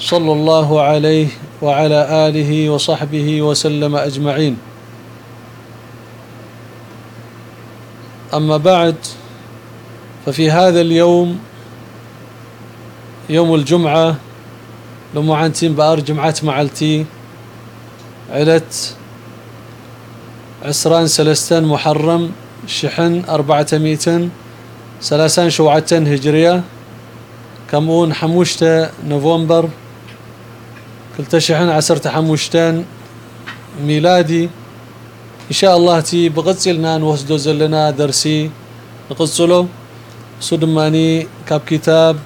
صلى الله عليه وعلى آله وصحبه وسلم أجمعين. أما بعد ففي هذا اليوم يوم الجمعة لمعنتين بأر جمعة معلتي علت عسران سلستان محرم شحن أربعة ميتن سلاسان شوعتن هجرية كمون حموشتا نوفمبر كلتا شحن عسرت ميلادي. إن شاء الله تي بغتسلنا نوسدو زلنا درسي. نقصلو سودماني كاب كتاب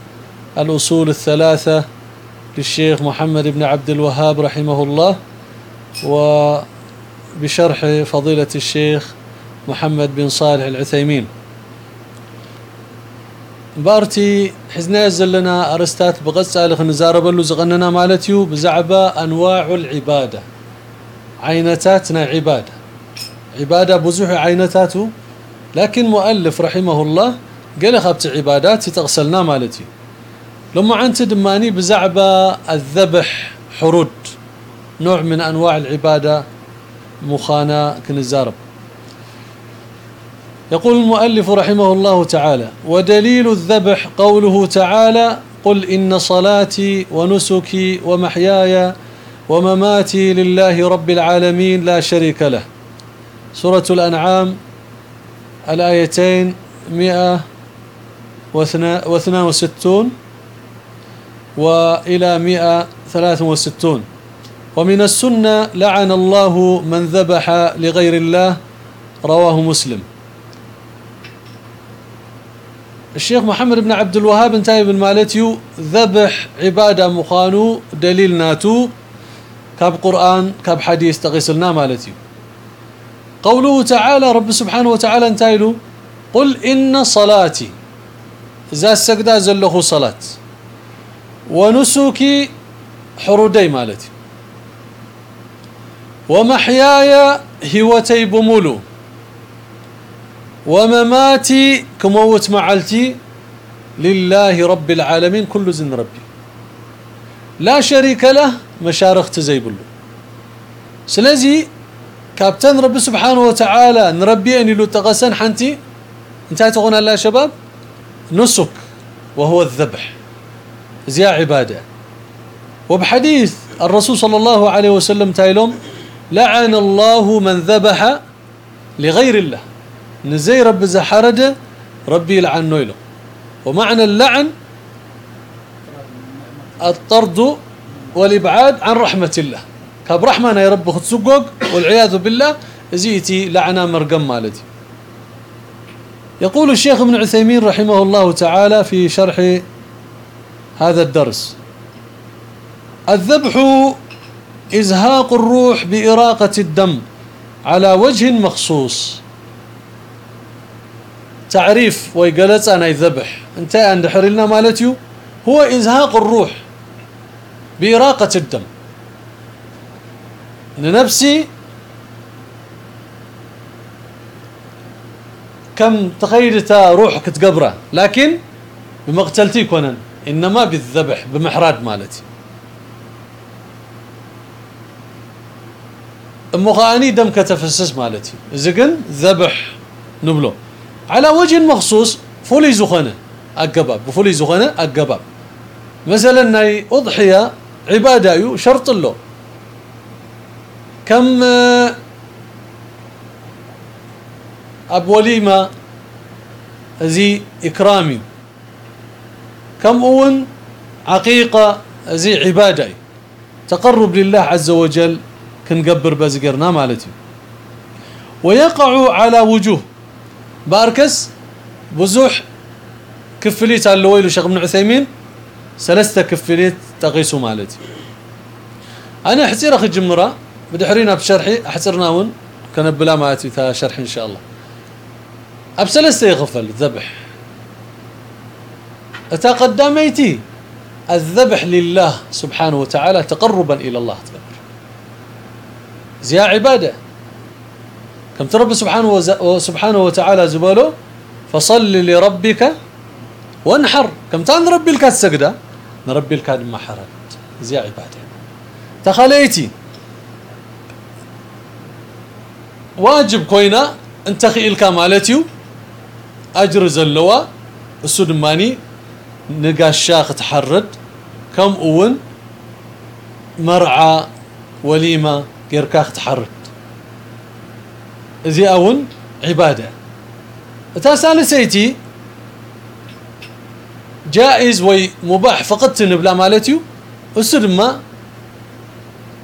الأصول الثلاثة للشيخ محمد بن عبد الوهاب رحمه الله وبشرح فضيلة الشيخ محمد بن صالح العثيمين. بارتي حزنا زلنا أرستات بغص على نزاربلو زغننا مالتيو بزعبة أنواع العبادة عينتاتنا عبادة عبادة بزوح عينتاتو لكن مؤلف رحمه الله قال خبت عبادات تغسلنا مالتي لما عنت دماني بزعبة الذبح حرود نوع من أنواع العبادة مخانا كنزارب يقول المؤلف رحمه الله تعالى ودليل الذبح قوله تعالى قل إن صلاتي ونسكي ومحياي ومماتي لله رب العالمين لا شريك له. سورة الأنعام الآيتين مئة واثنان وستون وإلى مئة ثلاث وستون. ومن السنة لعن الله من ذبح لغير الله. رواه مسلم. الشيخ محمد بن عبد الوهاب انتهي بالمالتيو ذبح عبادة مخانو دليل ناتو. كاب قرآن كاب حديث تغسلنا مالتيو قوله تعالى رب سبحانه وتعالى انتهي قل إن صلاتي. إذا السجدة زله صلاة. ونسكي حرودي مالتي. ومحياي هوتي بمولو. ومماتي كموت معلتي لله رب العالمين كل زن ربي. لا شريك له مشارخ تزيبلو. سلازي كابتن رب سبحانه وتعالى نربي أن له تغسن حنتي. انتهي تقول الله شباب؟ نسك وهو الذبح. زي عبادة. وبحديث الرسول صلى الله عليه وسلم تايلهم لعن الله من ذبح لغير الله. نزي رب زحرد ربي يلعن له ومعنى اللعن الطرد والإبعاد عن رحمة الله. كاب رحمة يا رب خد والعياذ بالله زيتي لعنا مرقم مالتي. يقول الشيخ ابن عثيمين رحمه الله تعالى في شرح هذا الدرس. الذبح إزهاق الروح بإراقة الدم على وجه مخصوص. تعريف ويقلت أنا يذبح. أنت عند حرلنا مالتيو هو إزهاق الروح بإراقة الدم. لنفسي كم تخيلت روحك تقبره لكن بمقتلتي كونن إنما بالذبح بمحراد مالتي. مغاني دم كتفسس مالتي. زقن ذبح نبلو. على وجه مخصوص فولي زخنه أقباب. بفولي زخنه أقباب. مثلا ناي أضحية عبادة يو شرط له. كم أب وليمة زي إكرامي كم أون عقيقة زي عبادة تقرب لله عز وجل كنقبر بزقرنا مالتي ويقع على وجوه. باركس بزوح كفليت اللويل وشيخ ابن عثيمين سلسته كفليت تقيسوا مالتي أنا حصيره خجمره بدحرينا بشرحي احصرنا ون كنبلا مالتي تا شرح ان شاء الله ابسلسته يغفل ذبح اتا قداميتي الذبح لله سبحانه وتعالى تقربا إلى الله تقبر زي عباده كم ترب سبحانه وسبحانه وتعالى زباله؟ فصل لربك وانحر. كم تان ربي لك السجده نربي لك ما حرد. زي عبادة. تخليتي واجب كوينا أنت خيلك مالتيو. أجر زلوا. السود ماني. نقاشا تحرد. كم أون؟ مرعى. وليمة. غيركا تحرد. ازي اون عباده اتا سالسيتي جائز وي مباح فقط نبلا مالتيو السود ما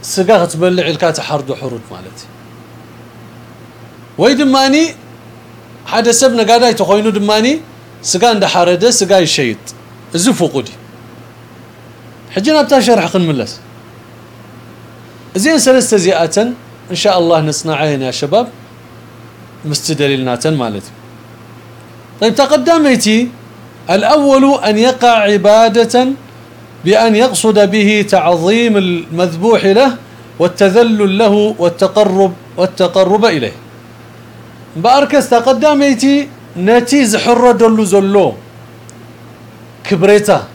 سقا تبلع الكا تحرد حرود مالتي وي دماني حدا سب نقاداي تخوينو دماني سقا اندحارده سقا يشيط ازي فوقودي حجنا بتا شرح قنملس زين سلسته زيئه ان شاء الله نصنعين يا شباب مستدللناتن مالتي. طيب تقدميتي الأول أن يقع عبادة بأن يقصد به تعظيم المذبوح له والتذلل له والتقرب والتقرب إليه. بأركز تقدميتي نتيز حرة دلو زلو. كبريتا.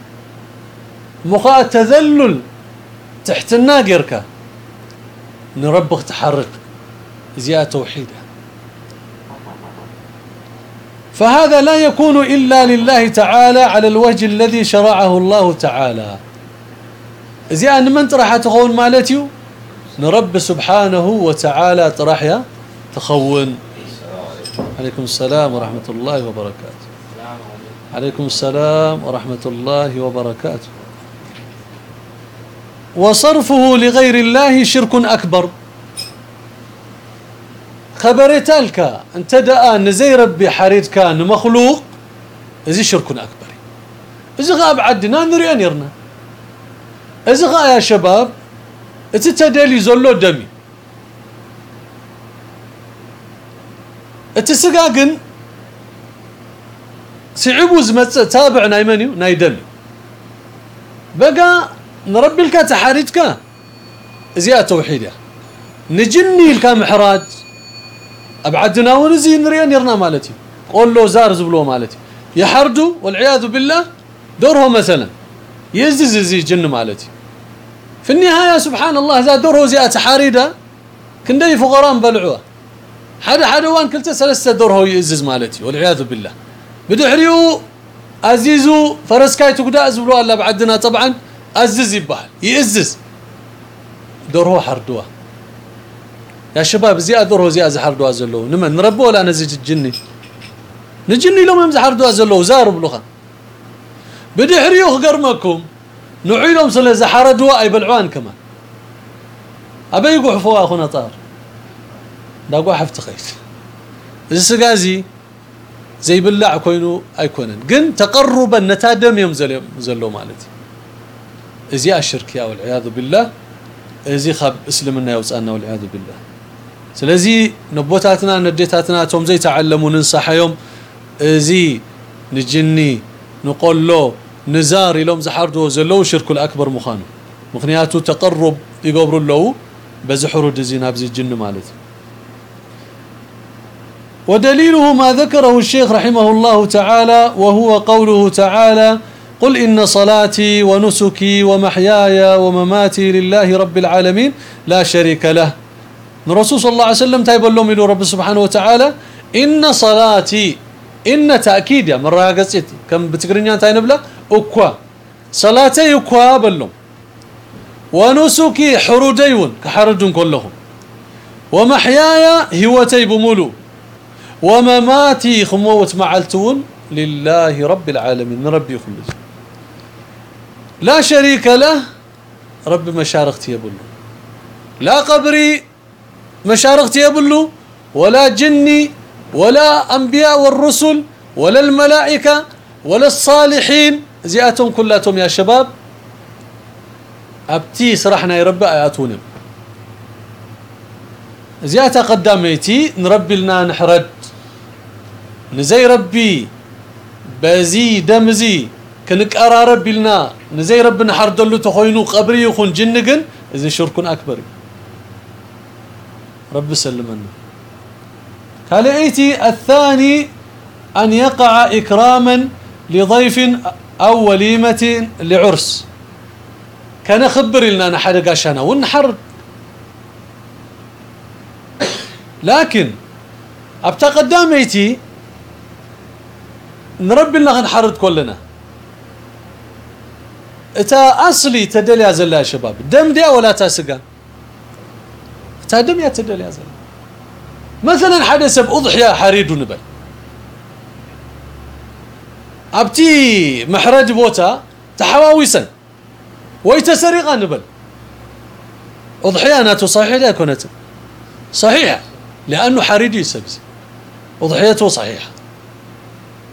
مخاء التذلل تحت الناقرك. نربخ تحرك زيادة توحيده. فهذا لا يكون إلا لله تعالى على الوجه الذي شرعه الله تعالى. زي أن من طرح تخون مالتيو نرب سبحانه وتعالى طرح تخون. عليكم السلام ورحمة الله وبركاته. عليكم السلام ورحمة الله وبركاته. وصرفه لغير الله شرك أكبر. خبرتالك انت دأ نزي ربي حريد كان مخلوق. ازي شرك أكبر. ازي غاب عدنا نريان يرنا ازي غا يا شباب اتتدلي زلو دمي. اتسقاقن سعبو زمت تابع نايمنيو ناي دمي. بقى نربي لك تحاريتك ازي توحيدها نجني لك محراج. ابعدنا ونزي نريان يرنا مالتي. قول له زار زبلو مالتي. يحردوا والعياذ بالله دوره مثلا. يزز زي جن مالتي. في النهاية سبحان الله ذا دوره زي تحاريده كندي فقراء بلعوة. حدا حدا وان كلتا ثلاثة دوره يزز مالتي. والعياذ بالله. بدحريو أزيزو فرسكاي تقدأ زبلو الله بعدنا طبعا. ازز يبال يزز دوره حردوة. يا شباب زي اذره زي ازحر دوا زلو نمن نربو ولا نزج الجني نجني لو مزحر دوا زلو زار بلوخا بدحريو خقرمكم نعيلهم سلا زحر دوا اي بلعوان كمان ابي يقوا فوا اخونا طار داقوا حفت خيف السقازي زي بلع كوينو ايكونن جن تقربا نتادم يوم زلو مالتي ازي الشرك يا والعياذ بالله ازي خب اسلمنا يوصانا والعياذ بالله سلازي نبوتاتنا نديتاتنا توم زي تعلموا ننصحيهم زي نجني نقول له نزار لهم زحردو زلو شرك الاكبر مخانو مخنياتو تقرب يقبروا له بزحرو دزين ابزي الجن مالتي ودليله ما ذكره الشيخ رحمه الله تعالى وهو قوله تعالى قل إن صلاتي ونسكي ومحياي ومماتي لله رب العالمين لا شريك له الرسول صلى الله عليه وسلم تايب لهم يلو رب سبحانه وتعالى إن صلاتي إن تأكيد يا مرة قصيت كم بتقرنيان تاي نبلا أكوا. صلاتي أكوا بلهم. ونسكي حروديون كحرد كلهم. ومحياي هوتي بمولو. ومماتي خموت معلتون لله رب العالمين ربي خلص لا شريك له رب مشارقتي يبلو لا قبري مشارقتي يبلو ولا جني ولا أنبياء والرسل ولا الملائكة ولا الصالحين زياتهم كلاتهم يا شباب. أبتي سرحنا يربى آياتونم. زياده قداميتي نربي لنا نحرد. نزي ربي بزي دمزي. كنقرارب لنا. نزي ربي نحردلو تخوينو قبري يخون جنقن اذا شرك أكبر. رب سلمنا كالعيتي الثاني أن يقع إكراما لضيف أو وليمة لعرس. كان خبر لنا نحر قاشنا ونحر. لكن أبتا قداميتي نربي لنا نحرد كلنا. إتا أصلي تدل يا زلا شباب. دم دي ولا تاسقا. اتا دم يا تدل يا زلا مثلا حدث باضحيه حريد نبل أبتي محرج بوتا تحواويسا. ويتسرق نبل. اضحيه أنا تصحيح لا كنت صحيحه لأنه حريدي يسبز أضحيته صحيحه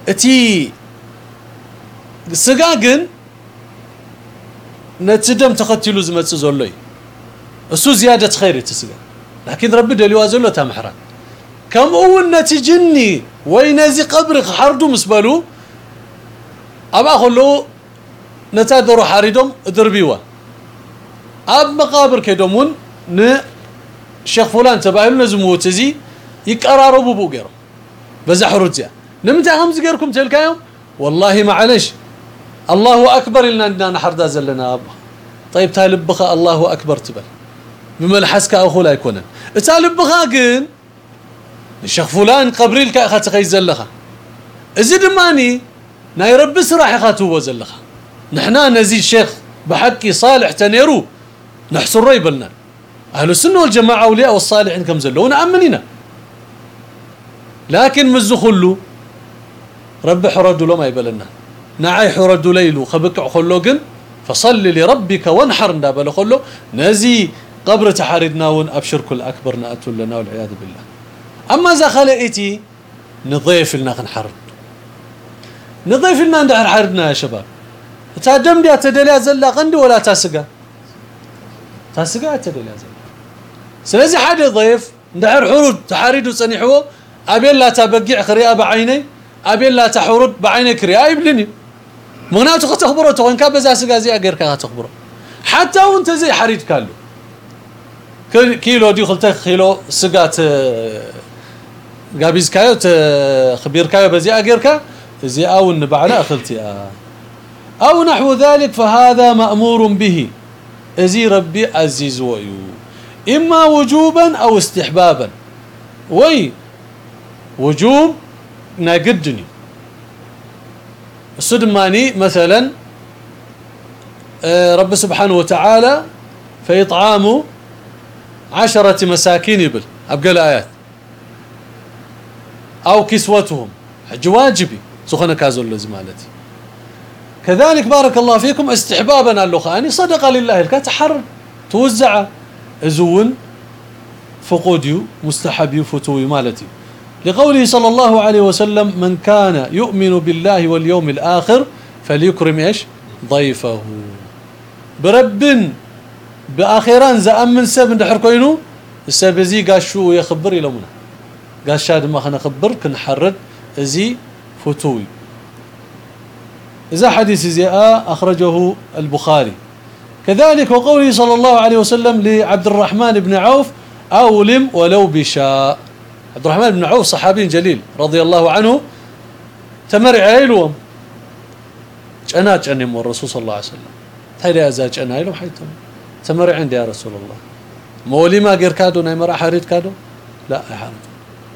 أتي سقاقن نتدم تختلو زمت زولي أسو زيادة خير تسقا لكن ربي دليوا زلو تمحرا كم اول نتجني وينزي قبرك حردو مسبلو ابا خلو نتادرو حريدهم دربيوا أب مقابر كدومون ن شيخ فلان تبعلو نزموت زي يقراربوا بو غيرو بزا حرجا نمتى خمس غيركم تلكايوم والله معلش. الله أكبر لنا نحردا زلنا ابا طيب تالبخ الله أكبر تبل. بملحسك أخو لا يكون تالبخا جن الشيخ فلان قبري لك اخا تخي زلخا إزي دماني ناي رب سراح اخاتو زلخا نحنا نزي الشيخ بحقي صالح تنيرو نحصر ريبلنا أهل السنة والجماعة أولياء والصالحين كم زلونا امنينا لكن مزو خلو رب حرد له ما يبلنا. نعي حرد ليلو خبك خلو فصل لربك وانحر ندابل خلو. نزي قبر تحاردنا ون أبشر كل أكبر ناتوا لنا والعياذ بالله. أما إذا خلقتي نضيف لنا نحرد نضيف لنا ندحر حردنا يا شباب. تادم دي تدليا زلا قندي ولا تاسقا تاسقا تدليا زلا. سلازي حد ضيف ندحر حرود تحاريد وصنيحو ابي لا تبقع خريا بعيني. ابي لا تحرد بعيني كريا يبلني. مغناته تخبره تكون كبزا سغا زي اغيرك تخبره. حتى وانت زي حريد كالو. كيلو دي خلت كيلو سغات غابيز كايو خبير كايو بزي اغيرك زي أو نبعنا اخلتي أو نحو ذلك فهذا مأمور به. إزي ربي عزيز ويو. إما وجوبا أو استحبابا. وي وجوب ناقدني. السدماني مثلا رب سبحانه وتعالى فإطعام عشرة مساكين يبل أبقى الآيات أو كسوتهم. حج واجبي. سخنا كازو لزمالتي كذلك بارك الله فيكم استحبابا اللخاني صدقة لله. الكتحر توزع زون فقوديو مستحبي فتوي مالتي. لقوله صلى الله عليه وسلم من كان يؤمن بالله واليوم الآخر فليكرم إيش؟ ضيفه. برب بآخران زأمن سب ندحر كوينو السبزي قاشو يخبر يلومنا قاش شاد ما خنا خبر كنحرد ازي فتوي. إذا حديث زي أخرجه البخاري. كذلك وقوله صلى الله عليه وسلم لعبد الرحمن بن عوف أولم ولو بشاء عبد الرحمن بن عوف صحابي جليل رضي الله عنه تمرع عيلهم جنا جنم الرسول صلى الله عليه وسلم. هيدا يا زاج أنا حيتم تمرع عندي يا رسول الله مولي ما غير كادو ناي مرا حريت كادو لا حرام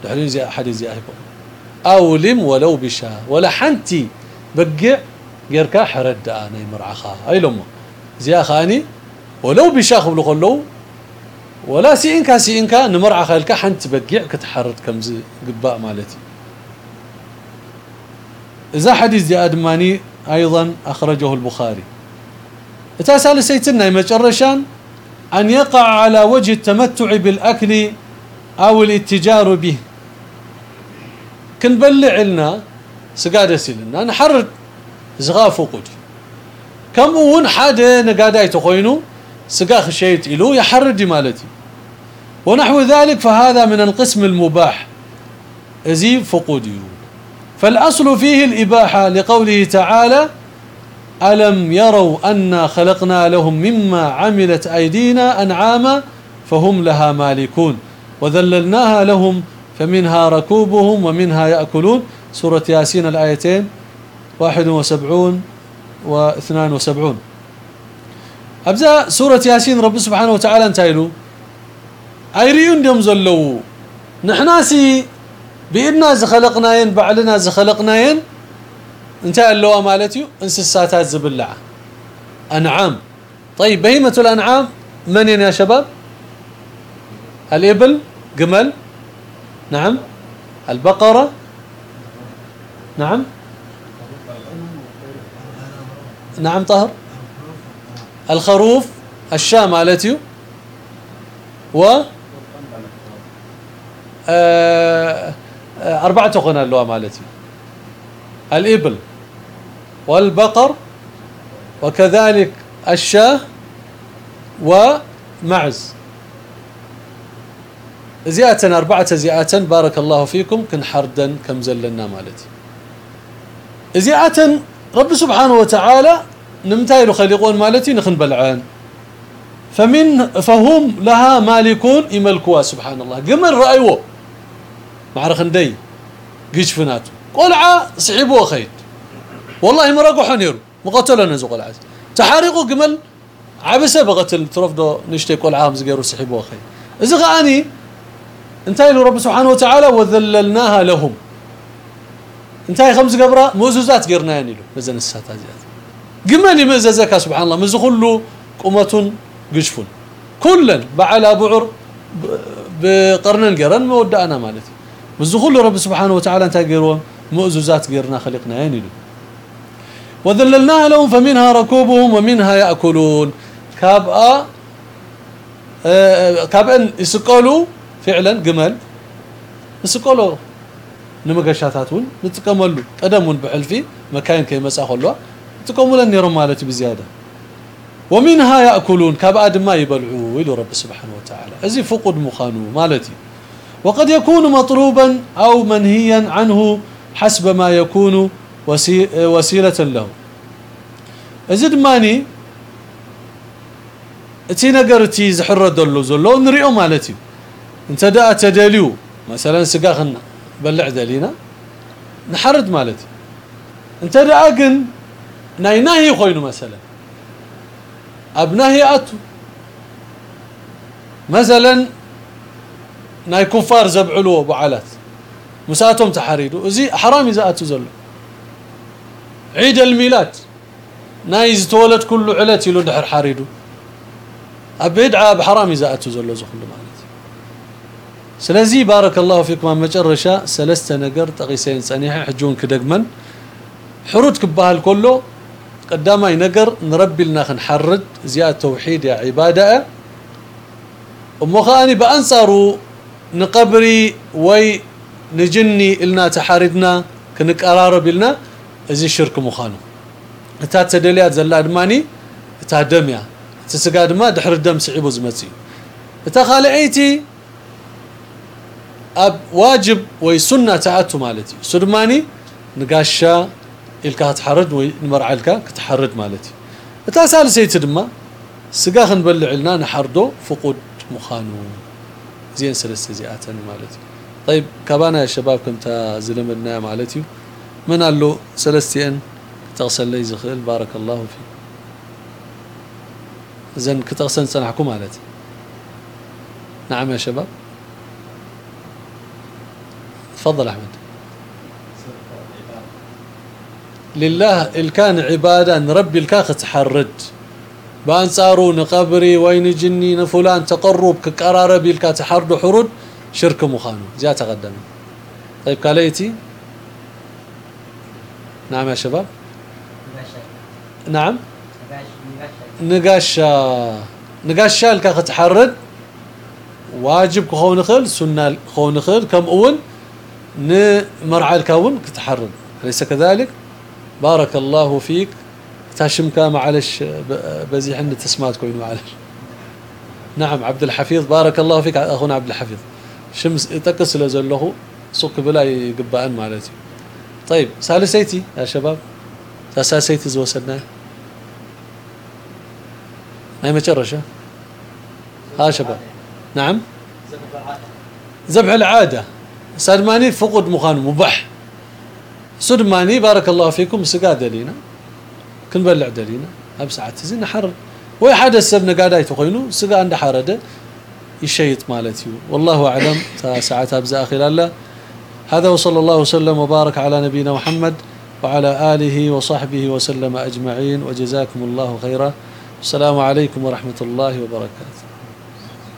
دحين زي احد زي اهبو اولم ولو بشا ولا حنتي بقع غير كا حرد أنا مرعخا اي لهم زي خاني ولو بشا قبل قلو ولا سينكا سينكا نمرع خالك حنت بقع كتحرد كمز قباء مالتي إذا حديث دي أدماني أيضا أخرجه البخاري تاسال سيتنا مجرشان أن يقع على وجه التمتع بالأكل أو الاتجار به. كنبلع لنا سقادة سيلنا نحرد زغاف وقود. كم ون حدا نقادا يتخوينو سقاخ شيت إلو يحرد مالتي. ونحو ذلك فهذا من القسم المباح. ازي فقودي فالأصل فيه الإباحة لقوله تعالى ألم يروا أنا خلقنا لهم مما عملت أيدينا أنعاما فهم لها مالكون وذللناها لهم فمنها ركوبهم ومنها يأكلون سورة ياسين الآيتين 71 و 72 أبزا سورة ياسين رب سبحانه وتعالى انتايلو أيريون ديم زلو. نحناسي بإدنا زخلقناين بعلنا زخلقناين انتهى اللواء مالتي انسساتات زبلعة أنعام. طيب بهيمة الأنعام من يا شباب؟ الإبل جمل نعم. البقرة. نعم. نعم طهر الخروف الشاة مالتي. و آه، آه، أربعة قنا اللواء مالتي. الإبل. والبقر وكذلك الشاة ومعز. زيادة أربعة زيادة بارك الله فيكم كن حردا كم زلنا مالتي. زيادة رب سبحانه وتعالى نمتايل خليقون مالتي نخن بلعان. فمن فهم لها مالكون يملكوها سبحان الله. قمر رأيوه. معرخ ندي قيش فناتو. قلعة صعبوا خيت والله مرقوا حنيرو. مقتلنا نزو قلعة تحارقوا قمل. عبسة بقتل ترفضوا نشتي قلعة مزقيرو سحبوا خيت إذا غاني انتهي رب سبحانه وتعالى وذللناها لهم. انتهي خمس قبرة موزوزات قرنا يعني له مزن الساتات قمني مززك سبحان الله. مز كله قمة قشفون. كلا بعلى بعر بقرنن قرن مودعنا مالتي. مز كله رب سبحانه وتعالى انتهي قيروا مؤزوزات قرنا خلقنا يعني له. وذللناها لهم فمنها ركوبهم ومنها يأكلون. كابا آه، كابا يسقلوا فعلا جمل. نسقلوا نمغشاتاتون نتقملوا قدمون بحلفي مكان كي مسا خلوا تقوموا نيرم مالتي بزيادة. ومنها يأكلون كابا ما يبلعوا إلى رب سبحانه وتعالى. أزي فقد مخانو مالتي. وقد يكون مطلوبا أو منهيا عنه حسب ما يكون وسيلة له. ازد ماني اتي نغرتي زحر دلو زلو نريو مالتي انت دا تدليو مثلا سقاخنا بلع دلينا نحرد مالتي انت دا اقن ناي ناهي خوينو مثلا ابناهي اتو مثلا ناي كفار زبعلو بعلات مساتهم تحريدو زي حرام اذا اتو زلو عيد الميلاد. نايز تولد كله علتي لو دحر حريدو. ابيد عاب حرام إذا أتو زلو زخل مالتي. سلازي بارك الله فيكم مجرشا سلست نقر تقيسين صنيح حجون كدغمن حرود كبال كله. قدامي نقر نربي لنا خنحرد زيادة توحيد يا عبادة. ومخاني بأنصارو نقبري وي نجني لنا تحاردنا كنقرارب لنا ازي شرك مخانو اتا تدليات زلا دماني اتا دميا تسقا دما دحر الدم صعيبو زمتي اتا خالعيتي اب واجب وي سنه تاعته مالتي سدماني نقاشا الكا تحرد وي نمرعلكا كتحرد مالتي اتا سالسيت دما سقا خنبلع لنا نحردو فقود مخانو زين سلسه زياتن مالتي طيب كبانا يا شباب كنت زلمنا مالتي من قال له سلستين تغسل لي زخيل بارك الله فيك. زين كتغسل سنحكم مالتي. نعم يا شباب. تفضل أحمد. لله الكان عباده نربي الكاخ تحرد. بانصارو نقبري وين جني نفلان تقرب كقراربي الكا تحرد حرود شرك مخانو. جاء تقدم. طيب كاليتي نعم يا شباب. نعم. نقاشا نقاشا الكا تحرد. واجب كون خل سنة كون خل كم اول نمرعى الكون كتحرم أليس كذلك؟ بارك الله فيك. تاشمك معلش بزي حنا تسمات كوين معلش. نعم عبد الحفيظ. بارك الله فيك. أخونا عبد الحفيظ. شمس تقص لزله. سوق بلا يقبأن مالتي. طيب سالسيتي يا شباب. ساسيتي زوسنا هاي مجرشة ها شباب. نعم. ذبح العادة. سلماني فقد مخان مبح سلماني بارك الله فيكم سقاد لينا كن بلع دلينا. اب ساعات زين حر. وي حدا سبنا قاعد تخينو سقا عند حرده. يشيط مالتي والله أعلم ساعات ابز أخي الله. هذا وصلى الله وسلم وبارك على نبينا محمد وعلى آله وصحبه وسلم أجمعين وجزاكم الله خيرا. السلام عليكم ورحمة الله وبركاته.